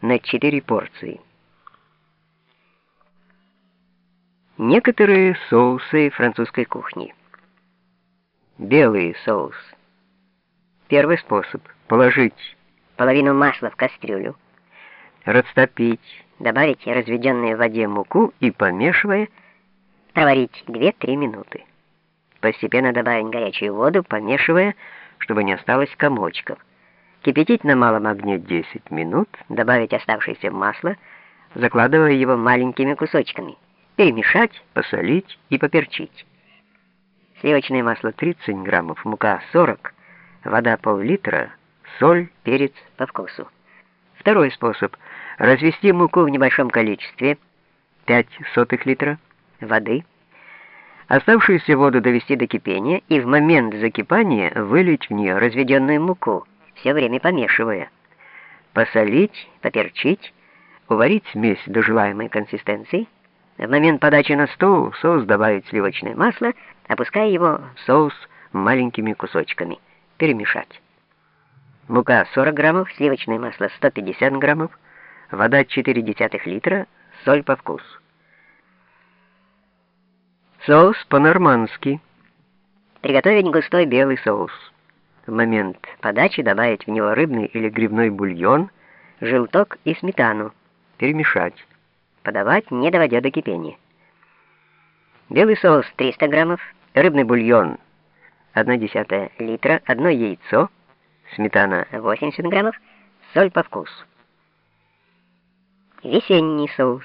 на 4 порции. Некоторые соусы французской кухни. Белый соус. Первый способ – положить половину масла в кастрюлю, растопить, добавить разведенную в воде муку и, помешивая, проварить 2-3 минуты. Постепенно добавить горячую воду, помешивая, чтобы не осталось комочков. Кипятить на малом огне 10 минут, добавить оставшееся масло, закладывая его маленькими кусочками, перемешать, посолить и поперчить. Сливочное масло 30 граммов, мука 40, вода пол-литра, соль, перец по вкусу. Второй способ – развести муку в небольшом количестве, 5 сотых литра воды, оставшуюся воду довести до кипения и в момент закипания вылить в нее разведенную муку, все время помешивая. Посолить, поперчить, уварить смесь до желаемой консистенции. В момент подачи на стол соус добавить сливочное масло, опуская его в соус маленькими кусочками. Перемешать. Мука 40 граммов, сливочное масло 150 граммов, вода 0,4 литра, соль по вкусу. Соус по-нормански. Приготовить густой белый соус. В момент подачи добавить в него рыбный или грибной бульон, желток и сметану. Перемешать. Подавать, не доводя до кипения. Белый соус 300 граммов, рыбный бульон 1,1 литра, одно яйцо, сметана 80 граммов, соль по вкусу. Весенний соус.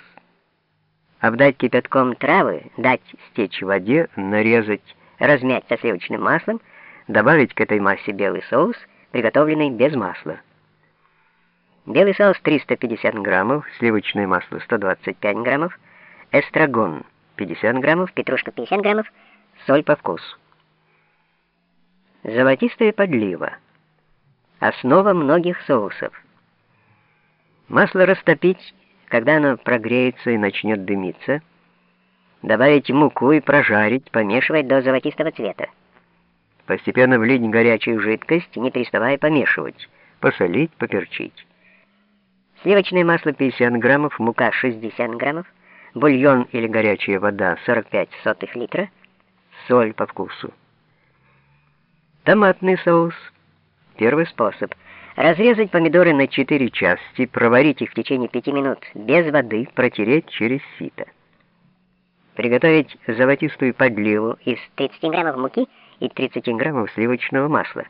Обдать кипятком травы, дать стечь в воде, нарезать, размять со сливочным маслом, добавить к этой массе белый соус, приготовленный без масла. Белый соус 350 граммов, сливочное масло 125 граммов, эстрагон 50 граммов, петрушка 50 граммов, соль по вкусу. Золотистая подлива основа многих соусов. Масло растопить, когда оно прогреется и начнет дымиться. Добавить муку и прожарить, помешивать до золотистого цвета. Постепенно влить горячую жидкость, не переставая помешивать. Посолить, поперчить. Сливочное масло 50 граммов, мука 60 граммов, бульон или горячая вода 45 сотых литра, соль по вкусу. Томатный соус Первый способ. Разрезать помидоры на 4 части, проварить их в течение 5 минут без воды, протереть через сито. Приготовить золотистую подливу из 30 граммов муки и 30 граммов сливочного масла.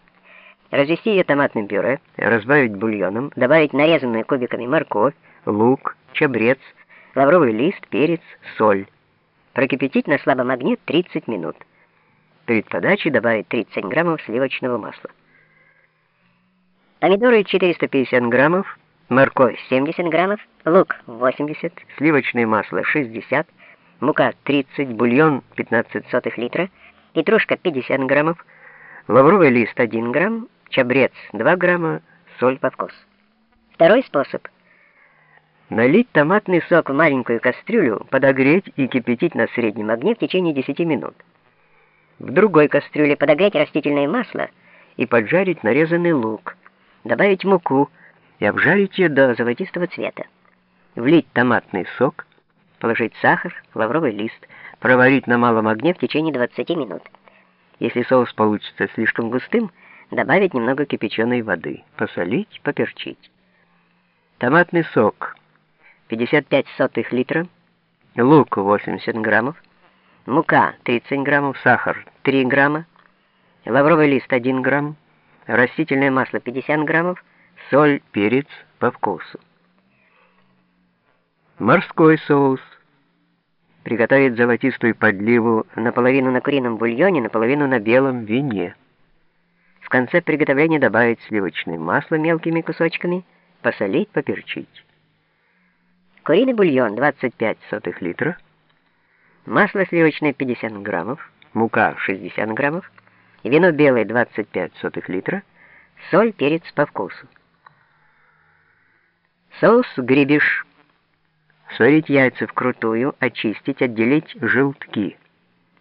Развести ее томатным пюре, разбавить бульоном, добавить нарезанную кубиками морковь, лук, чабрец, лавровый лист, перец, соль. Прокипятить на слабом огне 30 минут. Перед подачей добавить 30 граммов сливочного масла помидоры 450 граммов, морковь 70 граммов, лук 80, сливочное масло 60, мука 30, бульон 15 сотых литра, петрушка 50 граммов, лавровый лист 1 грамм, чабрец 2 грамма, соль по вкусу. Второй способ. Налить томатный сок в маленькую кастрюлю, подогреть и кипятить на среднем огне в течение 10 минут. В другой кастрюле подогреть растительное масло и поджарить нарезанный лук добавить муку и обжарить ее до золотистого цвета. Влить томатный сок, положить сахар, лавровый лист, проварить на малом огне в течение 20 минут. Если соус получится слишком густым, добавить немного кипяченой воды, посолить, поперчить. Томатный сок 55 сотых литра, лук 80 граммов, мука 30 граммов, сахар 3 грамма, лавровый лист 1 грамм, растительное масло 50 граммов, соль, перец по вкусу. Морской соус. Приготовить золотистую подливу наполовину на курином бульоне, наполовину на белом вине. В конце приготовления добавить сливочное масло мелкими кусочками, посолить, поперчить. Куриный бульон 25 сотых литра, масло сливочное 50 граммов, мука 60 граммов, вино белое 25 сотых литра, соль, перец по вкусу. Соус гребеш. Сварить яйца вкрутую, очистить, отделить желтки.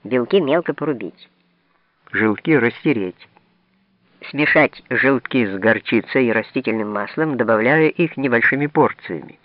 Белки мелко порубить. Желтки растереть. Смешать желтки с горчицей и растительным маслом, добавляя их небольшими порциями.